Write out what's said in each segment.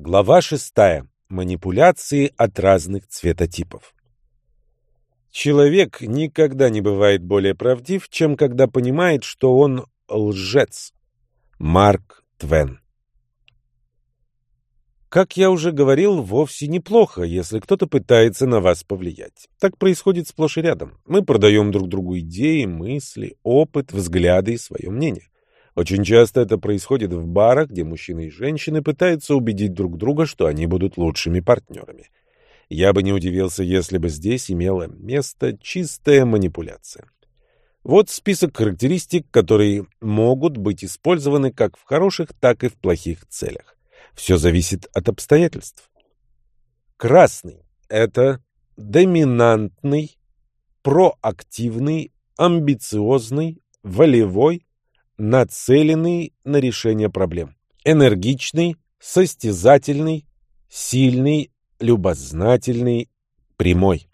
Глава шестая. Манипуляции от разных цветотипов. Человек никогда не бывает более правдив, чем когда понимает, что он лжец. Марк Твен. Как я уже говорил, вовсе неплохо, если кто-то пытается на вас повлиять. Так происходит сплошь и рядом. Мы продаем друг другу идеи, мысли, опыт, взгляды и свое мнение. Очень часто это происходит в барах, где мужчины и женщины пытаются убедить друг друга, что они будут лучшими партнерами. Я бы не удивился, если бы здесь имела место чистая манипуляция. Вот список характеристик, которые могут быть использованы как в хороших, так и в плохих целях. Все зависит от обстоятельств. Красный – это доминантный, проактивный, амбициозный, волевой, нацеленный на решение проблем. Энергичный, состязательный, сильный, любознательный, прямой.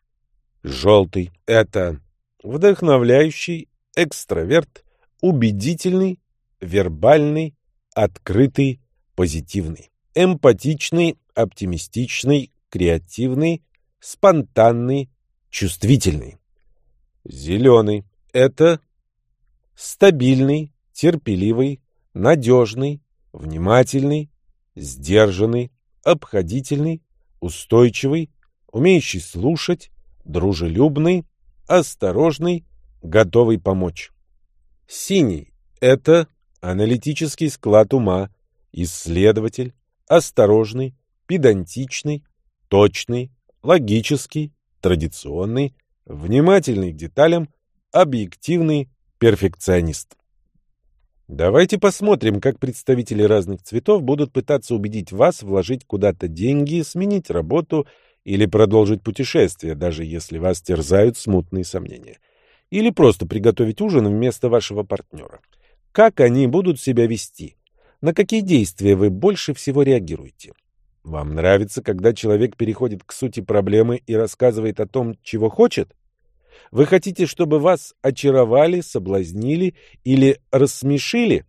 Желтый – это вдохновляющий, экстраверт, убедительный, вербальный, открытый, позитивный, эмпатичный, оптимистичный, креативный, спонтанный, чувствительный. Зеленый – это стабильный, терпеливый, надежный, внимательный, сдержанный, обходительный, устойчивый, умеющий слушать, дружелюбный, осторожный, готовый помочь. Синий – это аналитический склад ума, исследователь, осторожный, педантичный, точный, логический, традиционный, внимательный к деталям, объективный, перфекционист. Давайте посмотрим, как представители разных цветов будут пытаться убедить вас вложить куда-то деньги, сменить работу или продолжить путешествие, даже если вас терзают смутные сомнения. Или просто приготовить ужин вместо вашего партнера. Как они будут себя вести? На какие действия вы больше всего реагируете? Вам нравится, когда человек переходит к сути проблемы и рассказывает о том, чего хочет? Вы хотите, чтобы вас очаровали, соблазнили или рассмешили?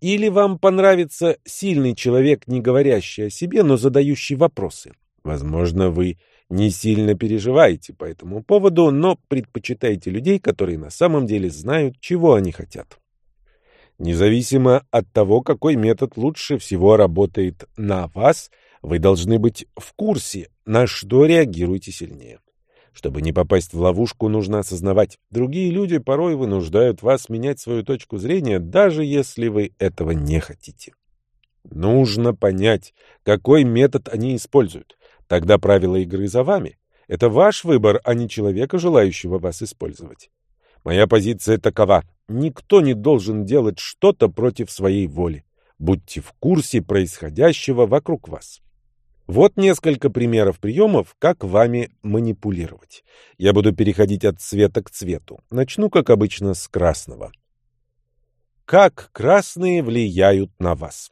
Или вам понравится сильный человек, не говорящий о себе, но задающий вопросы? Возможно, вы не сильно переживаете по этому поводу, но предпочитаете людей, которые на самом деле знают, чего они хотят. Независимо от того, какой метод лучше всего работает на вас, вы должны быть в курсе, на что реагируете сильнее. Чтобы не попасть в ловушку, нужно осознавать, другие люди порой вынуждают вас менять свою точку зрения, даже если вы этого не хотите. Нужно понять, какой метод они используют. Тогда правила игры за вами. Это ваш выбор, а не человека, желающего вас использовать. Моя позиция такова. Никто не должен делать что-то против своей воли. Будьте в курсе происходящего вокруг вас. Вот несколько примеров приемов, как вами манипулировать. Я буду переходить от цвета к цвету. Начну, как обычно, с красного. Как красные влияют на вас?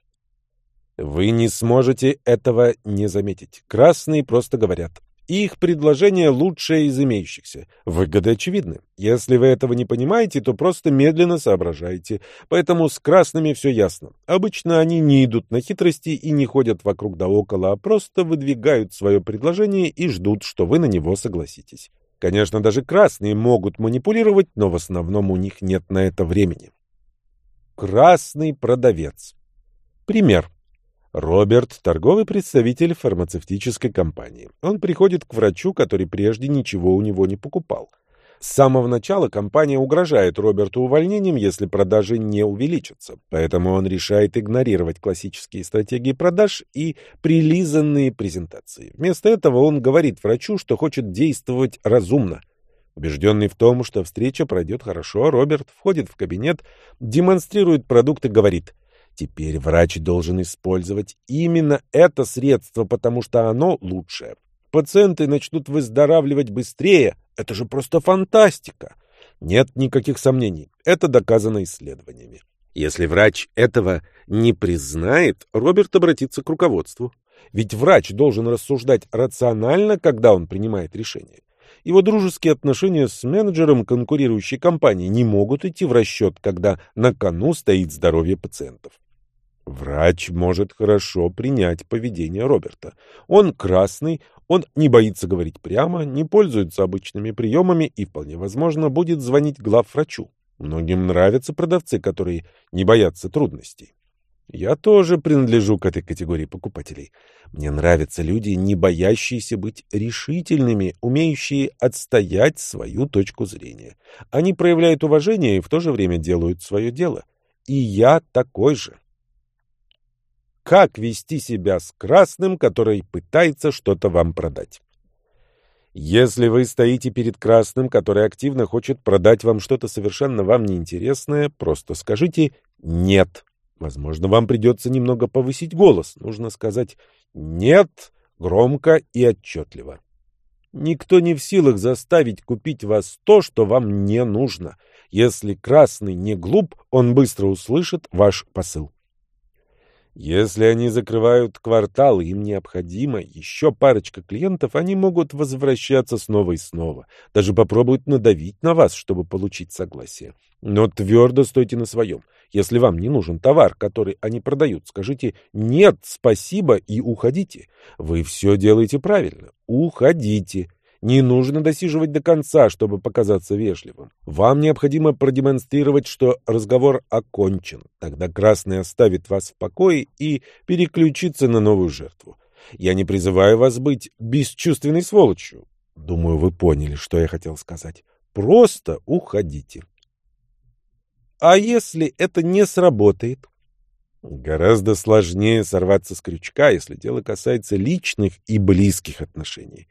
Вы не сможете этого не заметить. Красные просто говорят. Их предложение лучшее из имеющихся. Выгоды очевидны. Если вы этого не понимаете, то просто медленно соображаете. Поэтому с красными все ясно. Обычно они не идут на хитрости и не ходят вокруг да около, а просто выдвигают свое предложение и ждут, что вы на него согласитесь. Конечно, даже красные могут манипулировать, но в основном у них нет на это времени. Красный продавец. Пример. Роберт – торговый представитель фармацевтической компании. Он приходит к врачу, который прежде ничего у него не покупал. С самого начала компания угрожает Роберту увольнением, если продажи не увеличатся. Поэтому он решает игнорировать классические стратегии продаж и прилизанные презентации. Вместо этого он говорит врачу, что хочет действовать разумно. Убежденный в том, что встреча пройдет хорошо, Роберт входит в кабинет, демонстрирует продукт и говорит – Теперь врач должен использовать именно это средство, потому что оно лучшее. Пациенты начнут выздоравливать быстрее. Это же просто фантастика. Нет никаких сомнений. Это доказано исследованиями. Если врач этого не признает, Роберт обратится к руководству. Ведь врач должен рассуждать рационально, когда он принимает решение. Его дружеские отношения с менеджером конкурирующей компании не могут идти в расчет, когда на кону стоит здоровье пациентов. Врач может хорошо принять поведение Роберта. Он красный, он не боится говорить прямо, не пользуется обычными приемами и, вполне возможно, будет звонить главврачу. Многим нравятся продавцы, которые не боятся трудностей. Я тоже принадлежу к этой категории покупателей. Мне нравятся люди, не боящиеся быть решительными, умеющие отстоять свою точку зрения. Они проявляют уважение и в то же время делают свое дело. И я такой же. Как вести себя с красным, который пытается что-то вам продать? Если вы стоите перед красным, который активно хочет продать вам что-то совершенно вам неинтересное, просто скажите «нет». Возможно, вам придется немного повысить голос. Нужно сказать «нет» громко и отчетливо. Никто не в силах заставить купить вас то, что вам не нужно. Если красный не глуп, он быстро услышит ваш посыл. Если они закрывают квартал, им необходимо еще парочка клиентов, они могут возвращаться снова и снова. Даже попробуют надавить на вас, чтобы получить согласие. Но твердо стойте на своем. Если вам не нужен товар, который они продают, скажите «нет, спасибо» и уходите. Вы все делаете правильно. Уходите. Не нужно досиживать до конца, чтобы показаться вежливым. Вам необходимо продемонстрировать, что разговор окончен. Тогда красный оставит вас в покое и переключится на новую жертву. Я не призываю вас быть бесчувственной сволочью. Думаю, вы поняли, что я хотел сказать. Просто уходите. А если это не сработает? Гораздо сложнее сорваться с крючка, если дело касается личных и близких отношений.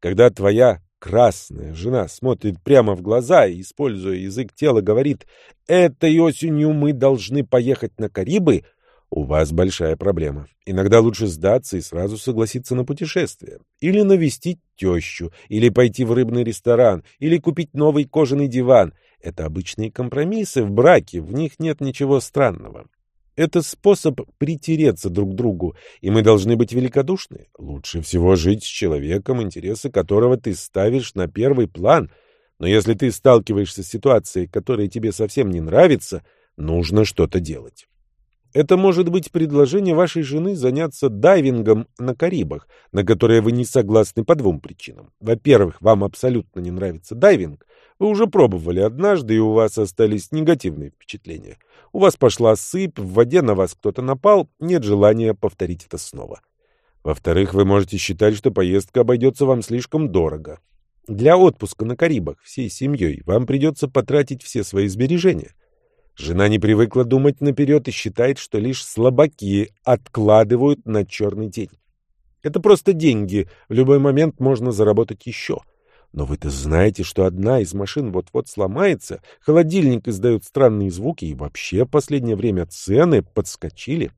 Когда твоя красная жена смотрит прямо в глаза и, используя язык тела, говорит «Этой осенью мы должны поехать на Карибы», у вас большая проблема. Иногда лучше сдаться и сразу согласиться на путешествие. Или навестить тещу, или пойти в рыбный ресторан, или купить новый кожаный диван. Это обычные компромиссы в браке, в них нет ничего странного. Это способ притереться друг к другу, и мы должны быть великодушны. Лучше всего жить с человеком, интересы которого ты ставишь на первый план. Но если ты сталкиваешься с ситуацией, которая тебе совсем не нравится, нужно что-то делать. Это может быть предложение вашей жены заняться дайвингом на Карибах, на которое вы не согласны по двум причинам. Во-первых, вам абсолютно не нравится дайвинг. Вы уже пробовали однажды, и у вас остались негативные впечатления. У вас пошла сыпь, в воде на вас кто-то напал, нет желания повторить это снова. Во-вторых, вы можете считать, что поездка обойдется вам слишком дорого. Для отпуска на Карибах всей семьей вам придется потратить все свои сбережения. Жена не привыкла думать наперед и считает, что лишь слабаки откладывают на черный день. Это просто деньги, в любой момент можно заработать еще — но вы-то знаете, что одна из машин вот-вот сломается, холодильник издает странные звуки, и вообще в последнее время цены подскочили.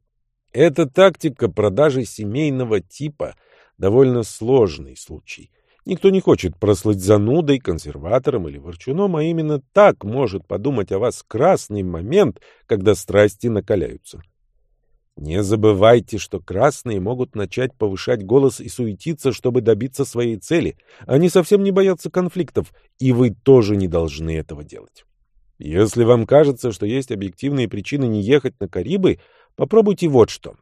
Эта тактика продажи семейного типа довольно сложный случай. Никто не хочет прослыть занудой, консерватором или ворчуном, а именно так может подумать о вас красный момент, когда страсти накаляются. Не забывайте, что красные могут начать повышать голос и суетиться, чтобы добиться своей цели. Они совсем не боятся конфликтов, и вы тоже не должны этого делать. Если вам кажется, что есть объективные причины не ехать на Карибы, попробуйте вот что.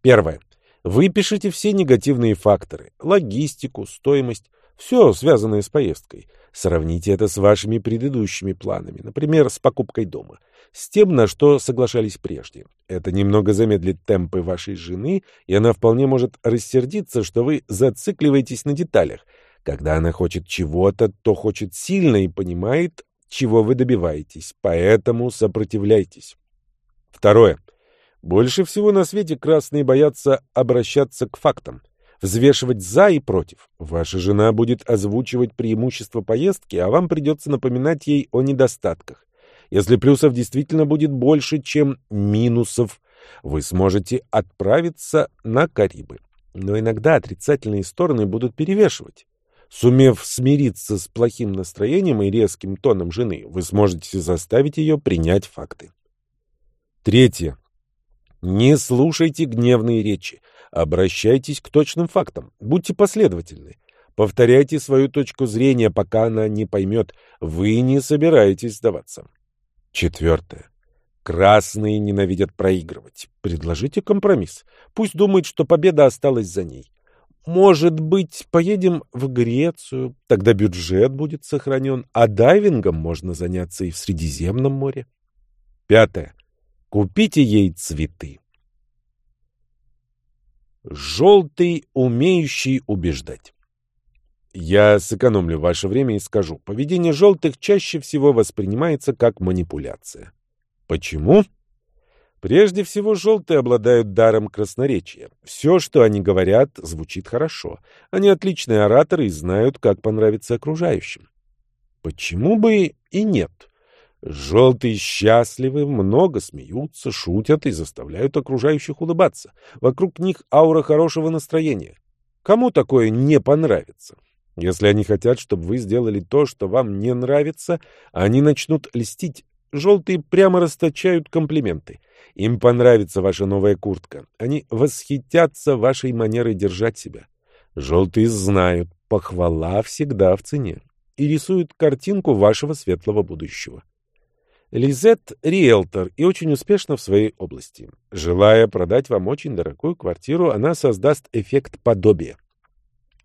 Первое. Выпишите все негативные факторы – логистику, стоимость, все связанное с поездкой. Сравните это с вашими предыдущими планами, например, с покупкой дома – с тем, на что соглашались прежде. Это немного замедлит темпы вашей жены, и она вполне может рассердиться, что вы зацикливаетесь на деталях. Когда она хочет чего-то, то хочет сильно и понимает, чего вы добиваетесь, поэтому сопротивляйтесь. Второе. Больше всего на свете красные боятся обращаться к фактам, взвешивать «за» и «против». Ваша жена будет озвучивать преимущества поездки, а вам придется напоминать ей о недостатках. Если плюсов действительно будет больше, чем минусов, вы сможете отправиться на Карибы. Но иногда отрицательные стороны будут перевешивать. Сумев смириться с плохим настроением и резким тоном жены, вы сможете заставить ее принять факты. Третье. Не слушайте гневные речи. Обращайтесь к точным фактам. Будьте последовательны. Повторяйте свою точку зрения, пока она не поймет. Вы не собираетесь сдаваться. Четвертое. Красные ненавидят проигрывать. Предложите компромисс. Пусть думает, что победа осталась за ней. Может быть, поедем в Грецию, тогда бюджет будет сохранен, а дайвингом можно заняться и в Средиземном море. Пятое. Купите ей цветы. Желтый, умеющий убеждать. Я сэкономлю ваше время и скажу, поведение желтых чаще всего воспринимается как манипуляция. Почему? Прежде всего, желтые обладают даром красноречия. Все, что они говорят, звучит хорошо. Они отличные ораторы и знают, как понравиться окружающим. Почему бы и нет? Желтые счастливы, много смеются, шутят и заставляют окружающих улыбаться. Вокруг них аура хорошего настроения. Кому такое не понравится? Если они хотят, чтобы вы сделали то, что вам не нравится, они начнут льстить, Желтые прямо расточают комплименты. Им понравится ваша новая куртка. Они восхитятся вашей манерой держать себя. Желтые знают, похвала всегда в цене. И рисуют картинку вашего светлого будущего. Лизет – риэлтор и очень успешна в своей области. Желая продать вам очень дорогую квартиру, она создаст эффект подобия.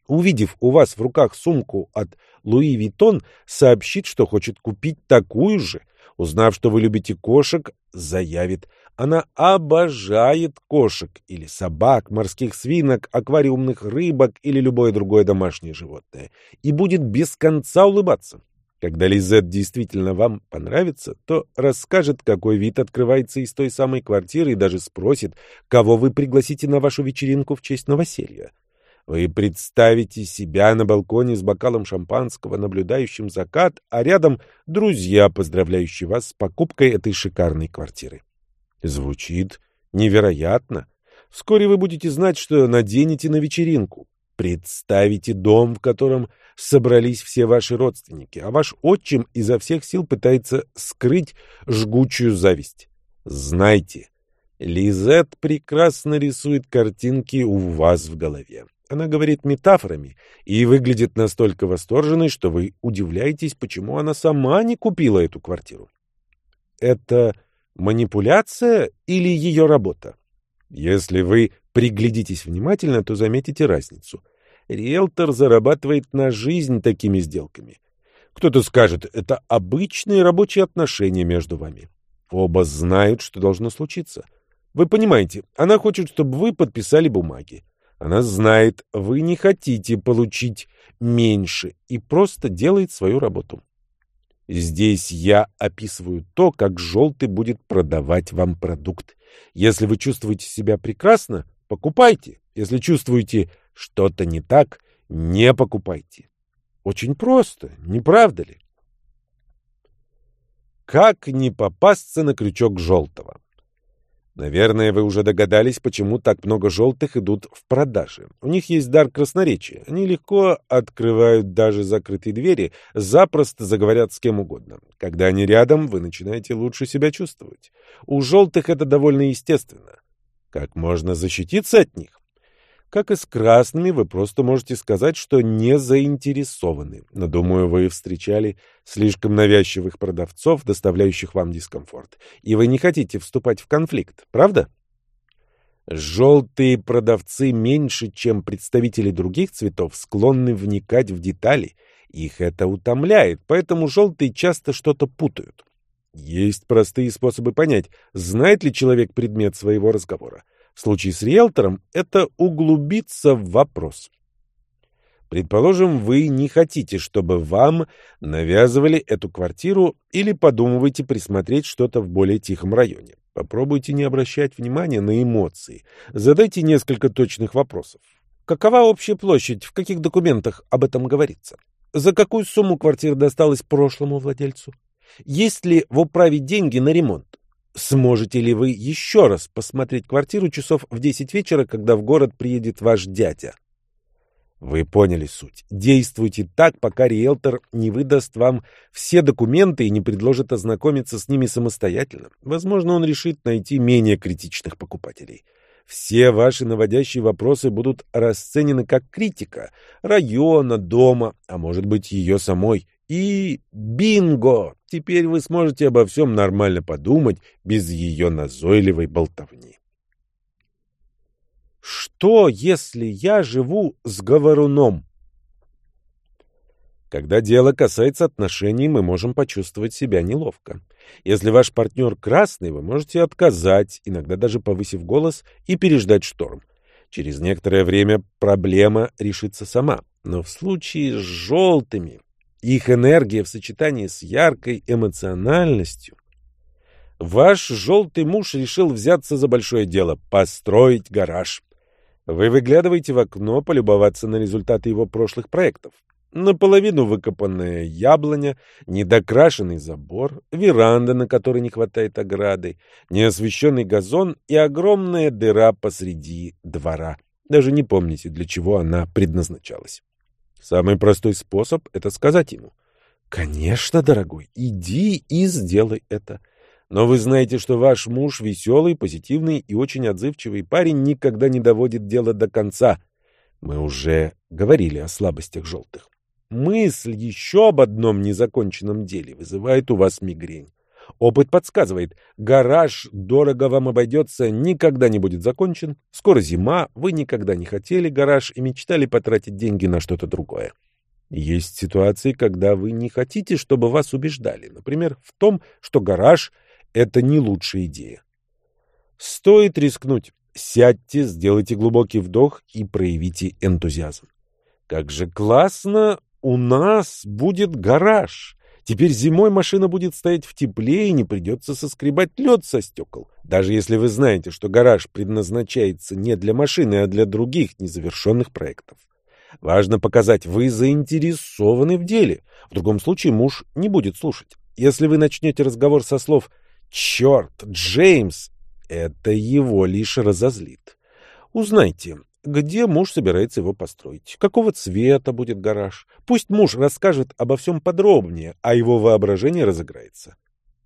Увидев у вас в руках сумку от Луи Виттон, сообщит, что хочет купить такую же, Узнав, что вы любите кошек, заявит, она обожает кошек или собак, морских свинок, аквариумных рыбок или любое другое домашнее животное и будет без конца улыбаться. Когда Лизет действительно вам понравится, то расскажет, какой вид открывается из той самой квартиры и даже спросит, кого вы пригласите на вашу вечеринку в честь новоселья. Вы представите себя на балконе с бокалом шампанского, наблюдающим закат, а рядом друзья, поздравляющие вас с покупкой этой шикарной квартиры. Звучит невероятно. Вскоре вы будете знать, что наденете на вечеринку. Представите дом, в котором собрались все ваши родственники, а ваш отчим изо всех сил пытается скрыть жгучую зависть. Знайте, Лизет прекрасно рисует картинки у вас в голове. Она говорит метафорами и выглядит настолько восторженной, что вы удивляетесь, почему она сама не купила эту квартиру. Это манипуляция или ее работа? Если вы приглядитесь внимательно, то заметите разницу. Риэлтор зарабатывает на жизнь такими сделками. Кто-то скажет, это обычные рабочие отношения между вами. Оба знают, что должно случиться. Вы понимаете, она хочет, чтобы вы подписали бумаги. Она знает, вы не хотите получить меньше и просто делает свою работу. Здесь я описываю то, как желтый будет продавать вам продукт. Если вы чувствуете себя прекрасно, покупайте. Если чувствуете что-то не так, не покупайте. Очень просто, не правда ли? Как не попасться на крючок желтого? Наверное, вы уже догадались, почему так много желтых идут в продаже. У них есть дар красноречия. Они легко открывают даже закрытые двери, запросто заговорят с кем угодно. Когда они рядом, вы начинаете лучше себя чувствовать. У желтых это довольно естественно. Как можно защититься от них? Как и с красными, вы просто можете сказать, что не заинтересованы. Но, думаю, вы встречали слишком навязчивых продавцов, доставляющих вам дискомфорт. И вы не хотите вступать в конфликт, правда? Желтые продавцы меньше, чем представители других цветов, склонны вникать в детали. Их это утомляет, поэтому желтые часто что-то путают. Есть простые способы понять, знает ли человек предмет своего разговора. Случае с риэлтором это углубиться в вопрос. Предположим, вы не хотите, чтобы вам навязывали эту квартиру или подумываете присмотреть что-то в более тихом районе. Попробуйте не обращать внимания на эмоции. Задайте несколько точных вопросов. Какова общая площадь? В каких документах об этом говорится? За какую сумму квартира досталась прошлому владельцу? Есть ли в управе деньги на ремонт? Сможете ли вы еще раз посмотреть квартиру часов в 10 вечера, когда в город приедет ваш дядя? Вы поняли суть. Действуйте так, пока риэлтор не выдаст вам все документы и не предложит ознакомиться с ними самостоятельно. Возможно, он решит найти менее критичных покупателей. Все ваши наводящие вопросы будут расценены как критика района, дома, а может быть ее самой, И бинго! Теперь вы сможете обо всем нормально подумать без ее назойливой болтовни. Что, если я живу с говоруном? Когда дело касается отношений, мы можем почувствовать себя неловко. Если ваш партнер красный, вы можете отказать, иногда даже повысив голос, и переждать шторм. Через некоторое время проблема решится сама. Но в случае с желтыми, их энергия в сочетании с яркой эмоциональностью... Ваш желтый муж решил взяться за большое дело — построить гараж. Вы выглядываете в окно полюбоваться на результаты его прошлых проектов наполовину выкопанная яблоня, недокрашенный забор, веранда, на которой не хватает ограды, неосвещенный газон и огромная дыра посреди двора. Даже не помните, для чего она предназначалась. Самый простой способ — это сказать ему. «Конечно, дорогой, иди и сделай это». Но вы знаете, что ваш муж веселый, позитивный и очень отзывчивый парень никогда не доводит дело до конца. Мы уже говорили о слабостях желтых. Мысль еще об одном незаконченном деле вызывает у вас мигрень. Опыт подсказывает, гараж дорого вам обойдется, никогда не будет закончен, скоро зима, вы никогда не хотели гараж и мечтали потратить деньги на что-то другое. Есть ситуации, когда вы не хотите, чтобы вас убеждали, например, в том, что гараж — это не лучшая идея. Стоит рискнуть. Сядьте, сделайте глубокий вдох и проявите энтузиазм. Как же классно у нас будет гараж. Теперь зимой машина будет стоять в тепле и не придется соскребать лед со стекол. Даже если вы знаете, что гараж предназначается не для машины, а для других незавершенных проектов. Важно показать, вы заинтересованы в деле. В другом случае муж не будет слушать. Если вы начнете разговор со слов «Черт, Джеймс!», это его лишь разозлит. Узнайте, где муж собирается его построить, какого цвета будет гараж. Пусть муж расскажет обо всем подробнее, а его воображение разыграется.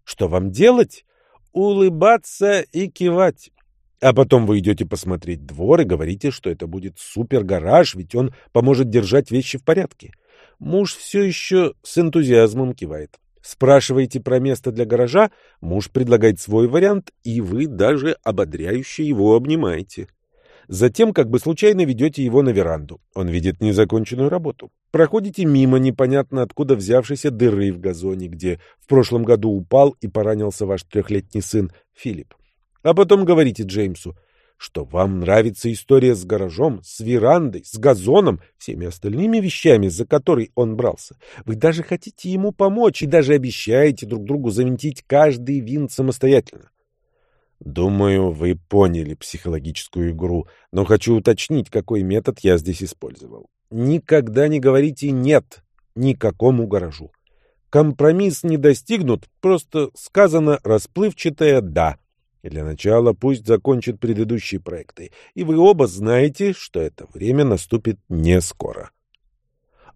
Что вам делать? Улыбаться и кивать. А потом вы идете посмотреть двор и говорите, что это будет супер-гараж, ведь он поможет держать вещи в порядке. Муж все еще с энтузиазмом кивает. Спрашиваете про место для гаража, муж предлагает свой вариант, и вы даже ободряюще его обнимаете. Затем как бы случайно ведете его на веранду. Он видит незаконченную работу. Проходите мимо непонятно откуда взявшейся дыры в газоне, где в прошлом году упал и поранился ваш трехлетний сын Филипп. А потом говорите Джеймсу, что вам нравится история с гаражом, с верандой, с газоном, всеми остальными вещами, за которые он брался. Вы даже хотите ему помочь и даже обещаете друг другу завинтить каждый винт самостоятельно. Думаю, вы поняли психологическую игру, но хочу уточнить, какой метод я здесь использовал. Никогда не говорите «нет» никакому гаражу. Компромисс не достигнут, просто сказано расплывчатое «да». И для начала пусть закончит предыдущие проекты, и вы оба знаете, что это время наступит не скоро.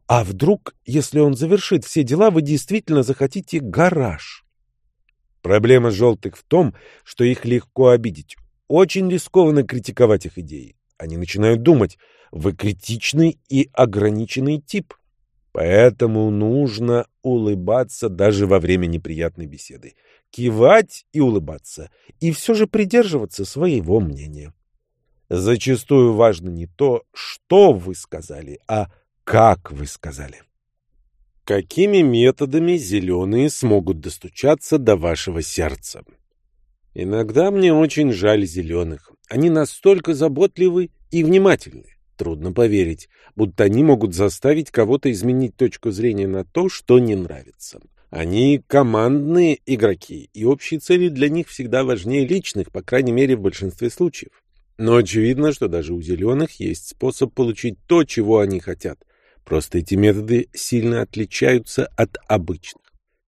А вдруг, если он завершит все дела, вы действительно захотите гараж? Проблема желтых в том, что их легко обидеть. Очень рискованно критиковать их идеи. Они начинают думать, вы критичный и ограниченный тип. Поэтому нужно улыбаться даже во время неприятной беседы. Кивать и улыбаться. И все же придерживаться своего мнения. Зачастую важно не то, что вы сказали, а как вы сказали. Какими методами зеленые смогут достучаться до вашего сердца? Иногда мне очень жаль зеленых. Они настолько заботливы и внимательны. Трудно поверить, будто они могут заставить кого-то изменить точку зрения на то, что не нравится. Они командные игроки, и общие цели для них всегда важнее личных, по крайней мере, в большинстве случаев. Но очевидно, что даже у зеленых есть способ получить то, чего они хотят. Просто эти методы сильно отличаются от обычных.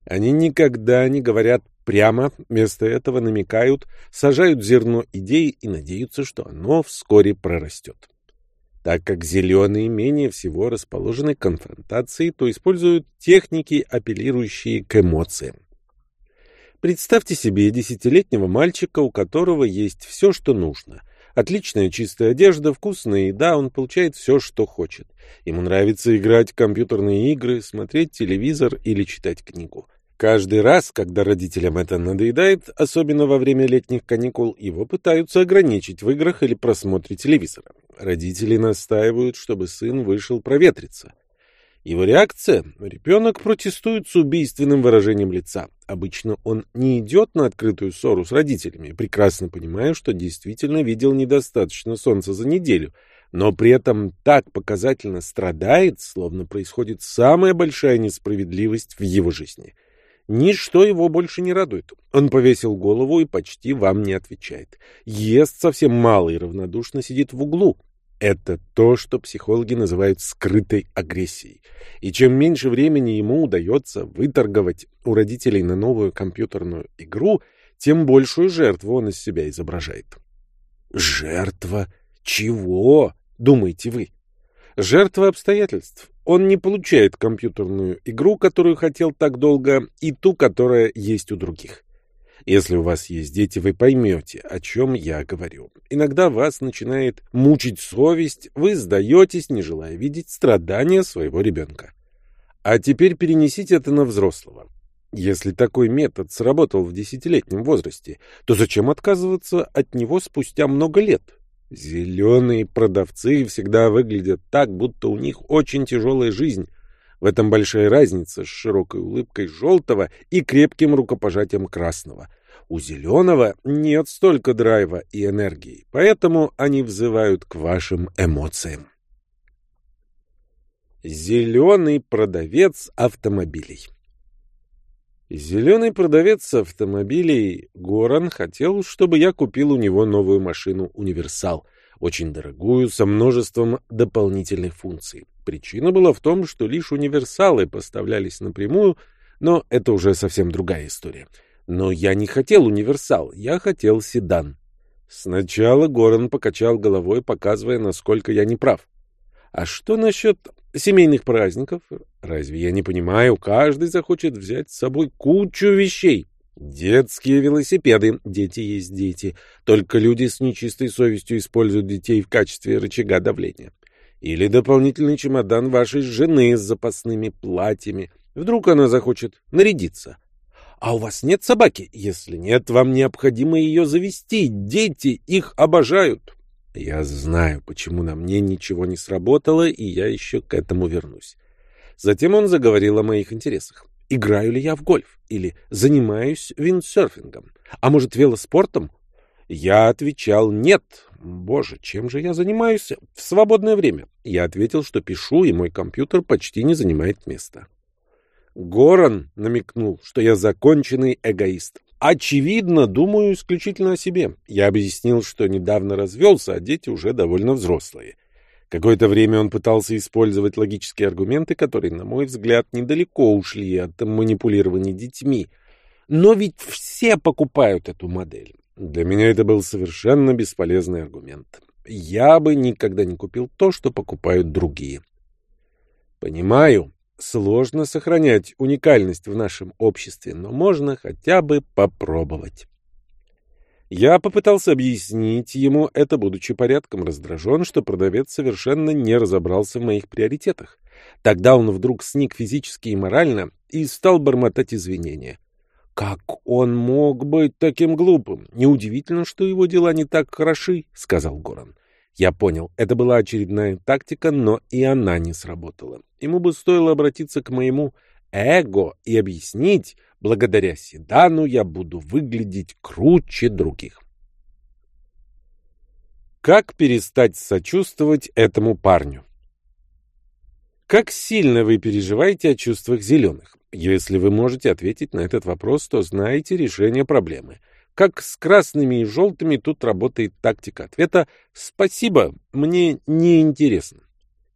Они никогда не говорят прямо, вместо этого намекают, сажают зерно идеи и надеются, что оно вскоре прорастет. Так как зеленые менее всего расположены к конфронтации, то используют техники, апеллирующие к эмоциям. Представьте себе десятилетнего мальчика, у которого есть все, что нужно. Отличная чистая одежда, вкусная еда, он получает все, что хочет. Ему нравится играть в компьютерные игры, смотреть телевизор или читать книгу. Каждый раз, когда родителям это надоедает, особенно во время летних каникул, его пытаются ограничить в играх или просмотре телевизора. Родители настаивают, чтобы сын вышел проветриться. Его реакция – ребенок протестует с убийственным выражением лица. Обычно он не идет на открытую ссору с родителями, прекрасно понимая, что действительно видел недостаточно солнца за неделю, но при этом так показательно страдает, словно происходит самая большая несправедливость в его жизни – Ничто его больше не радует. Он повесил голову и почти вам не отвечает. Ест совсем мало и равнодушно сидит в углу. Это то, что психологи называют скрытой агрессией. И чем меньше времени ему удается выторговать у родителей на новую компьютерную игру, тем большую жертву он из себя изображает. Жертва чего, думаете вы? Жертва обстоятельств. Он не получает компьютерную игру, которую хотел так долго, и ту, которая есть у других. Если у вас есть дети, вы поймете, о чем я говорю. Иногда вас начинает мучить совесть, вы сдаетесь, не желая видеть страдания своего ребенка. А теперь перенесите это на взрослого. Если такой метод сработал в десятилетнем возрасте, то зачем отказываться от него спустя много лет? Зеленые продавцы всегда выглядят так, будто у них очень тяжелая жизнь. В этом большая разница с широкой улыбкой желтого и крепким рукопожатием красного. У зеленого нет столько драйва и энергии, поэтому они взывают к вашим эмоциям. Зеленый продавец автомобилей Зеленый продавец автомобилей Горан хотел, чтобы я купил у него новую машину «Универсал», очень дорогую, со множеством дополнительных функций. Причина была в том, что лишь универсалы поставлялись напрямую, но это уже совсем другая история. Но я не хотел универсал, я хотел седан. Сначала Горан покачал головой, показывая, насколько я не прав. А что насчет семейных праздников. Разве я не понимаю, каждый захочет взять с собой кучу вещей. Детские велосипеды. Дети есть дети. Только люди с нечистой совестью используют детей в качестве рычага давления. Или дополнительный чемодан вашей жены с запасными платьями. Вдруг она захочет нарядиться. А у вас нет собаки? Если нет, вам необходимо ее завести. Дети их обожают. Я знаю, почему на мне ничего не сработало, и я еще к этому вернусь. Затем он заговорил о моих интересах. Играю ли я в гольф? Или занимаюсь виндсерфингом? А может, велоспортом? Я отвечал «нет». Боже, чем же я занимаюсь в свободное время? Я ответил, что пишу, и мой компьютер почти не занимает места. Горан намекнул, что я законченный эгоист. Очевидно, думаю исключительно о себе. Я объяснил, что недавно развелся, а дети уже довольно взрослые. Какое-то время он пытался использовать логические аргументы, которые, на мой взгляд, недалеко ушли от манипулирования детьми. Но ведь все покупают эту модель. Для меня это был совершенно бесполезный аргумент. Я бы никогда не купил то, что покупают другие. Понимаю, Сложно сохранять уникальность в нашем обществе, но можно хотя бы попробовать. Я попытался объяснить ему это, будучи порядком раздражен, что продавец совершенно не разобрался в моих приоритетах. Тогда он вдруг сник физически и морально и стал бормотать извинения. «Как он мог быть таким глупым? Неудивительно, что его дела не так хороши», — сказал Горан. Я понял, это была очередная тактика, но и она не сработала. Ему бы стоило обратиться к моему эго и объяснить, благодаря седану я буду выглядеть круче других. Как перестать сочувствовать этому парню? Как сильно вы переживаете о чувствах зеленых? Если вы можете ответить на этот вопрос, то знаете решение проблемы. Как с красными и желтыми тут работает тактика ответа «Спасибо, мне не интересно».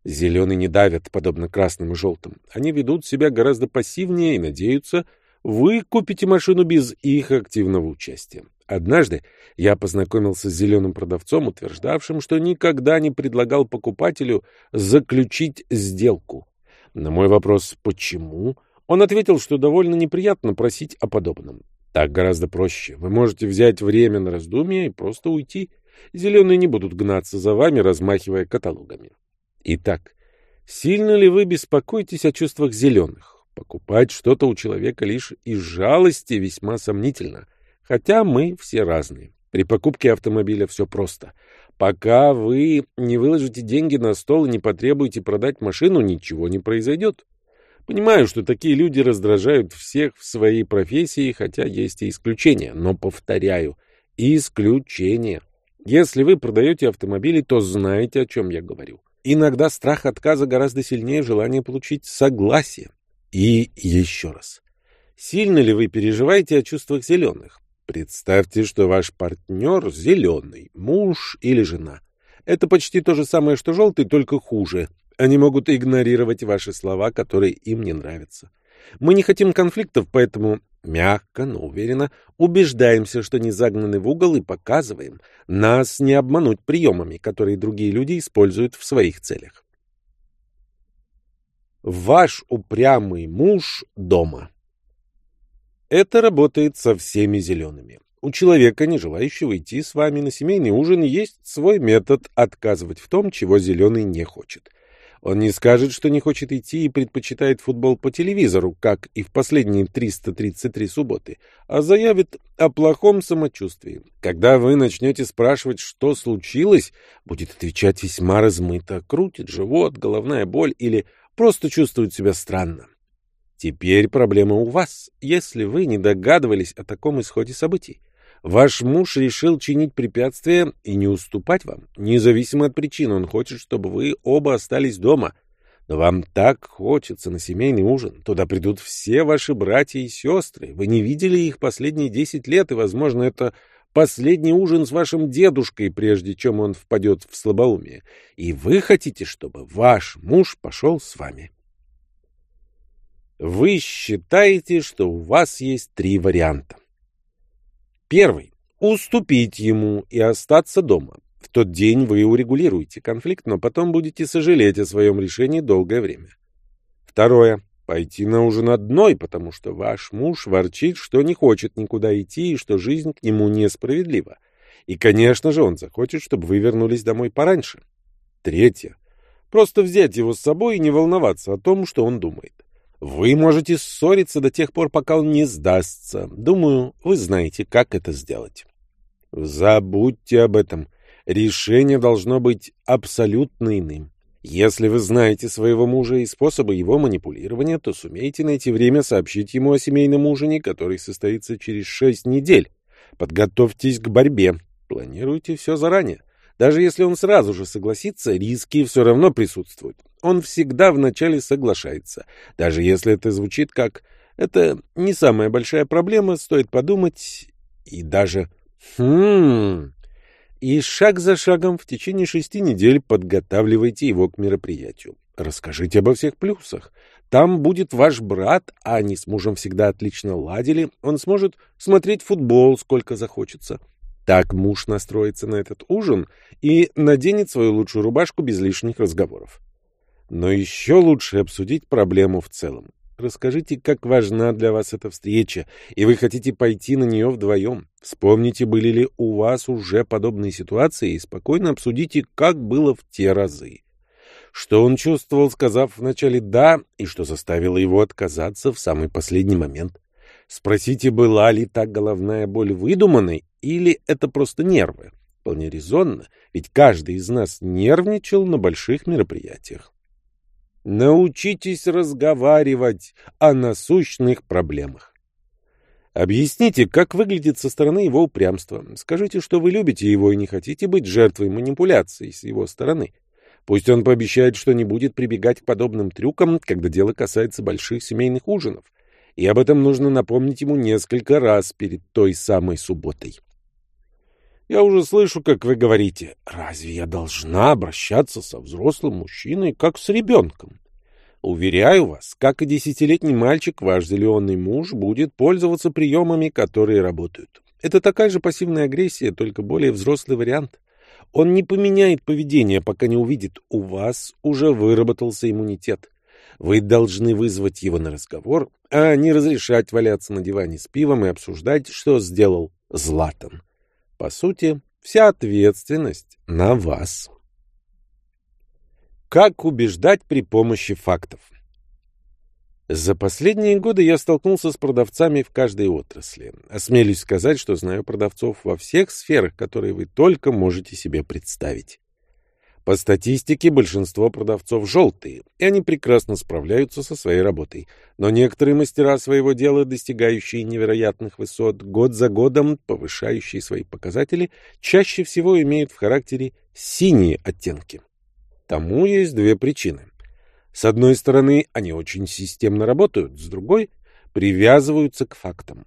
Зеленые не давят, подобно красным и желтым. Они ведут себя гораздо пассивнее и надеются, вы купите машину без их активного участия. Однажды я познакомился с зеленым продавцом, утверждавшим, что никогда не предлагал покупателю заключить сделку. На мой вопрос «почему?» он ответил, что довольно неприятно просить о подобном. Так гораздо проще. Вы можете взять время на раздумье и просто уйти. Зеленые не будут гнаться за вами, размахивая каталогами. Итак, сильно ли вы беспокоитесь о чувствах зеленых? Покупать что-то у человека лишь из жалости весьма сомнительно, хотя мы все разные. При покупке автомобиля все просто. Пока вы не выложите деньги на стол и не потребуете продать машину, ничего не произойдет. Понимаю, что такие люди раздражают всех в своей профессии, хотя есть и исключения. Но, повторяю, исключения. Если вы продаете автомобили, то знаете, о чем я говорю. Иногда страх отказа гораздо сильнее желания получить согласие. И еще раз. Сильно ли вы переживаете о чувствах зеленых? Представьте, что ваш партнер зеленый, муж или жена. Это почти то же самое, что желтый, только хуже. Они могут игнорировать ваши слова, которые им не нравятся. Мы не хотим конфликтов, поэтому мягко, но уверенно убеждаемся, что не загнаны в угол и показываем. Нас не обмануть приемами, которые другие люди используют в своих целях. Ваш упрямый муж дома. Это работает со всеми зелеными. У человека, не желающего идти с вами на семейный ужин, есть свой метод отказывать в том, чего зеленый не хочет. Он не скажет, что не хочет идти и предпочитает футбол по телевизору, как и в последние 333 субботы, а заявит о плохом самочувствии. Когда вы начнете спрашивать, что случилось, будет отвечать весьма размыто, крутит живот, головная боль или просто чувствует себя странно. Теперь проблема у вас, если вы не догадывались о таком исходе событий. Ваш муж решил чинить препятствия и не уступать вам. Независимо от причин, он хочет, чтобы вы оба остались дома. Но вам так хочется на семейный ужин. Туда придут все ваши братья и сестры. Вы не видели их последние десять лет, и, возможно, это последний ужин с вашим дедушкой, прежде чем он впадет в слабоумие. И вы хотите, чтобы ваш муж пошел с вами. Вы считаете, что у вас есть три варианта. Первый. Уступить ему и остаться дома. В тот день вы урегулируете конфликт, но потом будете сожалеть о своем решении долгое время. Второе. Пойти на ужин одной, потому что ваш муж ворчит, что не хочет никуда идти и что жизнь к нему несправедлива. И, конечно же, он захочет, чтобы вы вернулись домой пораньше. Третье. Просто взять его с собой и не волноваться о том, что он думает. Вы можете ссориться до тех пор, пока он не сдастся. Думаю, вы знаете, как это сделать. Забудьте об этом. Решение должно быть абсолютно иным. Если вы знаете своего мужа и способы его манипулирования, то сумеете найти время сообщить ему о семейном ужине, который состоится через шесть недель. Подготовьтесь к борьбе. Планируйте все заранее. Даже если он сразу же согласится, риски все равно присутствуют. Он всегда вначале соглашается. Даже если это звучит как «это не самая большая проблема, стоит подумать» и даже «хм...» И шаг за шагом в течение шести недель подготавливайте его к мероприятию. Расскажите обо всех плюсах. Там будет ваш брат, а они с мужем всегда отлично ладили. Он сможет смотреть футбол сколько захочется. Так муж настроится на этот ужин и наденет свою лучшую рубашку без лишних разговоров. Но еще лучше обсудить проблему в целом. Расскажите, как важна для вас эта встреча, и вы хотите пойти на нее вдвоем. Вспомните, были ли у вас уже подобные ситуации, и спокойно обсудите, как было в те разы. Что он чувствовал, сказав вначале «да», и что заставило его отказаться в самый последний момент. Спросите, была ли та головная боль выдуманной, или это просто нервы. Вполне резонно, ведь каждый из нас нервничал на больших мероприятиях. Научитесь разговаривать о насущных проблемах. Объясните, как выглядит со стороны его упрямство. Скажите, что вы любите его и не хотите быть жертвой манипуляций с его стороны. Пусть он пообещает, что не будет прибегать к подобным трюкам, когда дело касается больших семейных ужинов и об этом нужно напомнить ему несколько раз перед той самой субботой. Я уже слышу, как вы говорите, разве я должна обращаться со взрослым мужчиной, как с ребенком? Уверяю вас, как и десятилетний мальчик, ваш зеленый муж будет пользоваться приемами, которые работают. Это такая же пассивная агрессия, только более взрослый вариант. Он не поменяет поведение, пока не увидит, у вас уже выработался иммунитет. Вы должны вызвать его на разговор, а не разрешать валяться на диване с пивом и обсуждать, что сделал Златан. По сути, Вся ответственность на вас. Как убеждать при помощи фактов? За последние годы я столкнулся с продавцами в каждой отрасли. Осмелюсь сказать, что знаю продавцов во всех сферах, которые вы только можете себе представить. По статистике, большинство продавцов желтые, и они прекрасно справляются со своей работой. Но некоторые мастера своего дела, достигающие невероятных высот, год за годом повышающие свои показатели, чаще всего имеют в характере синие оттенки. Тому есть две причины. С одной стороны, они очень системно работают, с другой — привязываются к фактам.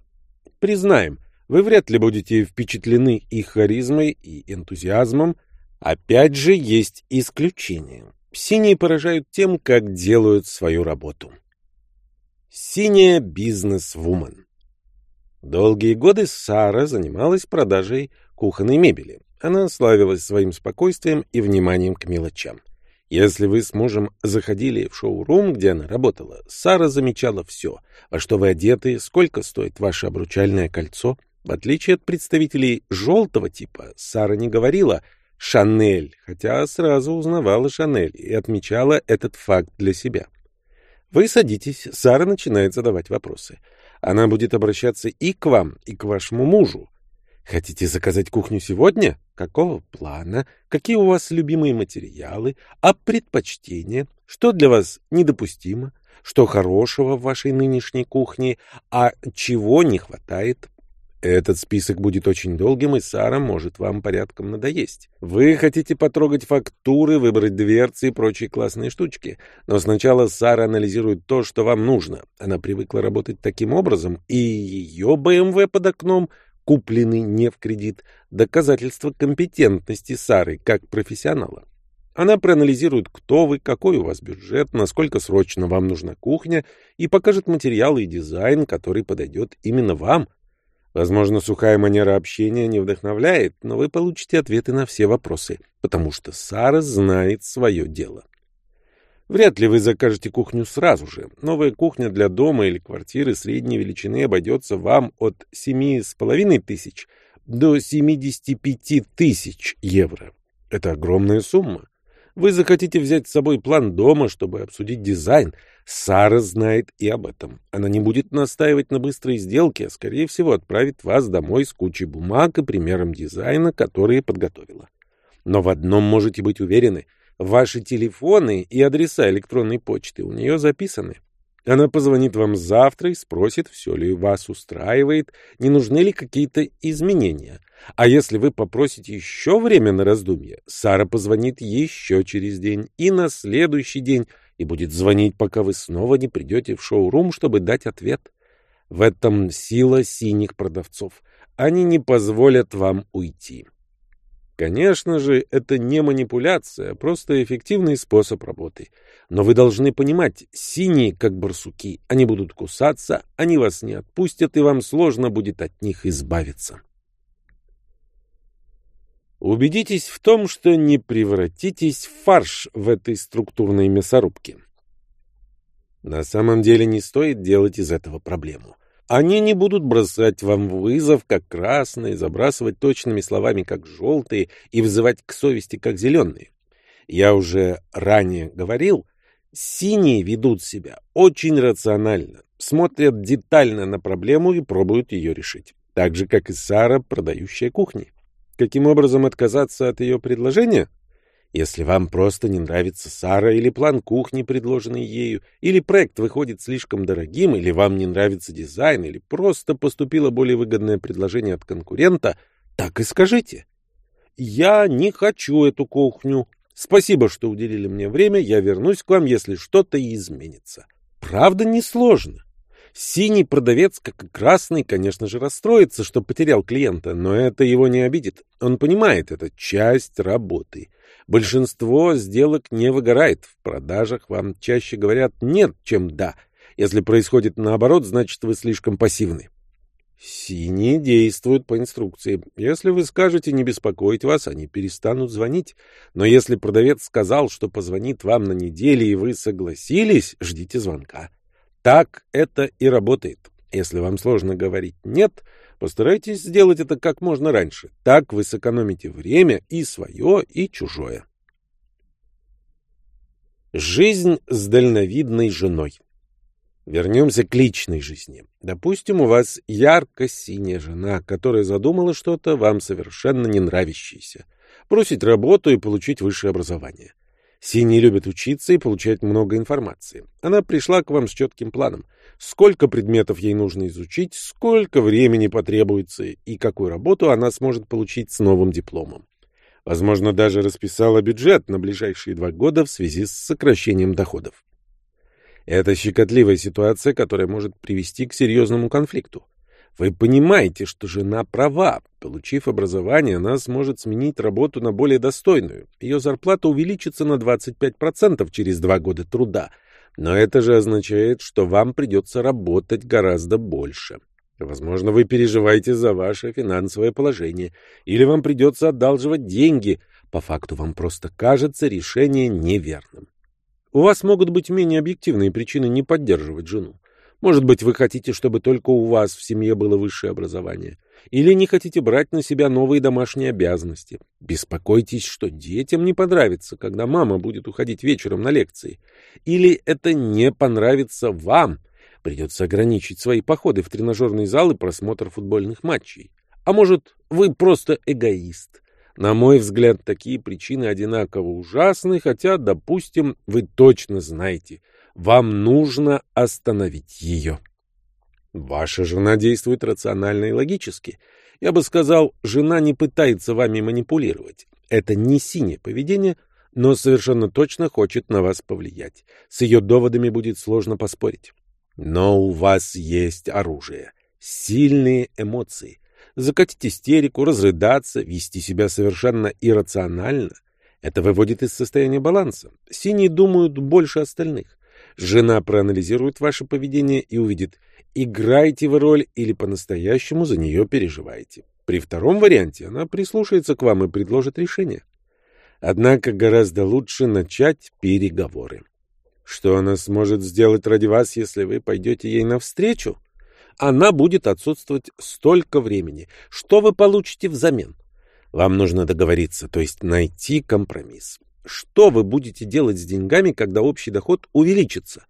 Признаем, вы вряд ли будете впечатлены их харизмой и энтузиазмом. Опять же, есть исключения. Синие поражают тем, как делают свою работу. Синяя бизнес-вумен. Долгие годы Сара занималась продажей кухонной мебели. Она славилась своим спокойствием и вниманием к мелочам. Если вы с мужем заходили в шоу-рум, где она работала, Сара замечала все. Во что вы одеты, сколько стоит ваше обручальное кольцо. В отличие от представителей желтого типа, Сара не говорила «Шанель», хотя сразу узнавала Шанель и отмечала этот факт для себя. Вы садитесь, Сара начинает задавать вопросы. Она будет обращаться и к вам, и к вашему мужу. Хотите заказать кухню сегодня? Какого плана? Какие у вас любимые материалы? А предпочтения? Что для вас недопустимо? Что хорошего в вашей нынешней кухне? А чего не хватает? Этот список будет очень долгим, и Сара может вам порядком надоесть. Вы хотите потрогать фактуры, выбрать дверцы и прочие классные штучки. Но сначала Сара анализирует то, что вам нужно. Она привыкла работать таким образом, и ее БМВ под окном — купленный не в кредит, доказательство компетентности Сары как профессионала. Она проанализирует, кто вы, какой у вас бюджет, насколько срочно вам нужна кухня и покажет материалы и дизайн, который подойдет именно вам. Возможно, сухая манера общения не вдохновляет, но вы получите ответы на все вопросы, потому что Сара знает свое дело. Вряд ли вы закажете кухню сразу же. Новая кухня для дома или квартиры средней величины обойдется вам от 7,5 тысяч до 75 тысяч евро. Это огромная сумма. Вы захотите взять с собой план дома, чтобы обсудить дизайн. Сара знает и об этом. Она не будет настаивать на быстрой сделке, а, скорее всего, отправит вас домой с кучей бумаг и примером дизайна, которые подготовила. Но в одном можете быть уверены — Ваши телефоны и адреса электронной почты у нее записаны. Она позвонит вам завтра и спросит, все ли вас устраивает, не нужны ли какие-то изменения. А если вы попросите еще время на раздумье, Сара позвонит еще через день и на следующий день и будет звонить, пока вы снова не придете в шоу-рум, чтобы дать ответ. В этом сила синих продавцов. Они не позволят вам уйти. Конечно же, это не манипуляция, а просто эффективный способ работы. Но вы должны понимать, синие, как барсуки, они будут кусаться, они вас не отпустят, и вам сложно будет от них избавиться. Убедитесь в том, что не превратитесь в фарш в этой структурной мясорубке. На самом деле не стоит делать из этого проблему. Они не будут бросать вам вызов, как красные, забрасывать точными словами, как желтые, и вызывать к совести, как зеленые. Я уже ранее говорил, синие ведут себя очень рационально, смотрят детально на проблему и пробуют ее решить. Так же, как и Сара, продающая кухни. Каким образом отказаться от ее предложения? Если вам просто не нравится Сара или план кухни, предложенный ею, или проект выходит слишком дорогим, или вам не нравится дизайн, или просто поступило более выгодное предложение от конкурента, так и скажите. Я не хочу эту кухню. Спасибо, что уделили мне время, я вернусь к вам, если что-то изменится. Правда, несложно. Синий продавец, как и красный, конечно же, расстроится, что потерял клиента, но это его не обидит. Он понимает, это часть работы. Большинство сделок не выгорает. В продажах вам чаще говорят «нет», чем «да». Если происходит наоборот, значит, вы слишком пассивны. Синие действуют по инструкции. Если вы скажете не беспокоить вас, они перестанут звонить. Но если продавец сказал, что позвонит вам на неделе, и вы согласились, ждите звонка. Так это и работает. Если вам сложно говорить «нет», постарайтесь сделать это как можно раньше. Так вы сэкономите время и свое, и чужое. Жизнь с дальновидной женой. Вернемся к личной жизни. Допустим, у вас ярко-синяя жена, которая задумала что-то вам совершенно не нравящееся. Бросить работу и получить высшее образование. Синий любит учиться и получать много информации. Она пришла к вам с четким планом. Сколько предметов ей нужно изучить, сколько времени потребуется и какую работу она сможет получить с новым дипломом. Возможно, даже расписала бюджет на ближайшие два года в связи с сокращением доходов. Это щекотливая ситуация, которая может привести к серьезному конфликту. Вы понимаете, что жена права. Получив образование, она сможет сменить работу на более достойную. Ее зарплата увеличится на 25% через два года труда. Но это же означает, что вам придется работать гораздо больше. Возможно, вы переживаете за ваше финансовое положение, или вам придется одалживать деньги. По факту вам просто кажется решение неверным. У вас могут быть менее объективные причины не поддерживать жену. Может быть, вы хотите, чтобы только у вас в семье было высшее образование. Или не хотите брать на себя новые домашние обязанности. Беспокойтесь, что детям не понравится, когда мама будет уходить вечером на лекции. Или это не понравится вам. Придется ограничить свои походы в тренажерный зал и просмотр футбольных матчей. А может, вы просто эгоист. На мой взгляд, такие причины одинаково ужасны, хотя, допустим, вы точно знаете, вам нужно остановить ее. Ваша жена действует рационально и логически. Я бы сказал, жена не пытается вами манипулировать. Это не синее поведение, но совершенно точно хочет на вас повлиять. С ее доводами будет сложно поспорить. Но у вас есть оружие. Сильные эмоции закатить истерику, разрыдаться, вести себя совершенно иррационально. Это выводит из состояния баланса. Синие думают больше остальных. Жена проанализирует ваше поведение и увидит, играете вы роль или по-настоящему за нее переживаете. При втором варианте она прислушается к вам и предложит решение. Однако гораздо лучше начать переговоры. Что она сможет сделать ради вас, если вы пойдете ей навстречу? она будет отсутствовать столько времени. Что вы получите взамен? Вам нужно договориться, то есть найти компромисс. Что вы будете делать с деньгами, когда общий доход увеличится?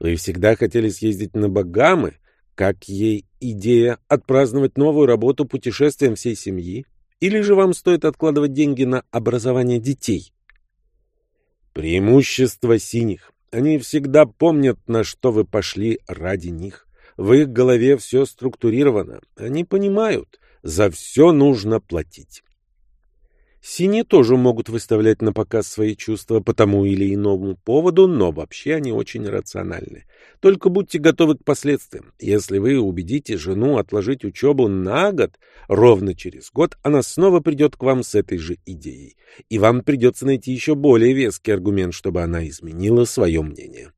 Вы всегда хотели съездить на Багамы, как ей идея отпраздновать новую работу путешествием всей семьи? Или же вам стоит откладывать деньги на образование детей? Преимущество синих. Они всегда помнят, на что вы пошли ради них. В их голове все структурировано. Они понимают, за все нужно платить. Синие тоже могут выставлять на показ свои чувства по тому или иному поводу, но вообще они очень рациональны. Только будьте готовы к последствиям. Если вы убедите жену отложить учебу на год, ровно через год она снова придет к вам с этой же идеей. И вам придется найти еще более веский аргумент, чтобы она изменила свое мнение.